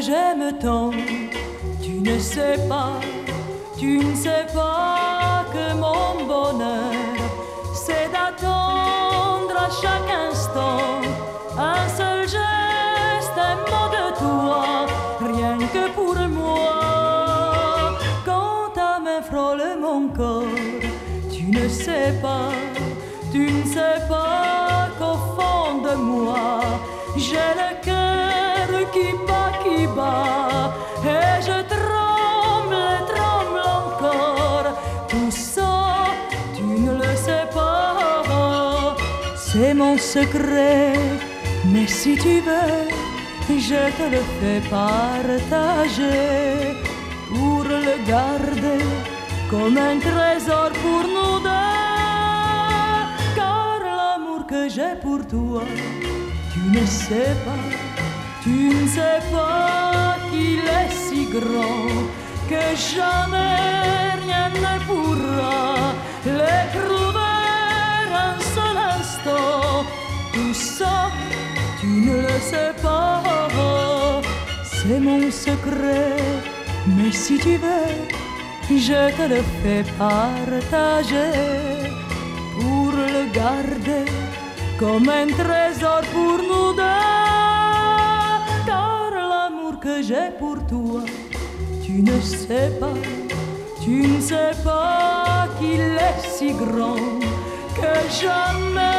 j'aime tant. Tu ne sais pas, tu ne sais pas que mon bonheur, c'est d'attendre à chaque instant un seul geste, un mot de toi, rien que pour moi. Quand ta main frôle mon corps, tu ne sais pas, tu ne sais pas qu'au fond de moi, j'ai le c'est mon secret. Mais si tu veux, je te le fais partager pour le garder comme un trésor pour nous deux. Car l'amour que j'ai pour toi, tu ne sais pas, tu ne sais pas qu'il est si grand que jamais rien ne pourra Tout ça, tu ne le sais pas, c'est mon secret. Mais si tu veux, je te le fais partager pour le garder comme un trésor pour nous deux. Car l'amour que j'ai pour toi, tu ne sais pas, tu ne sais pas qu'il est si grand que jamais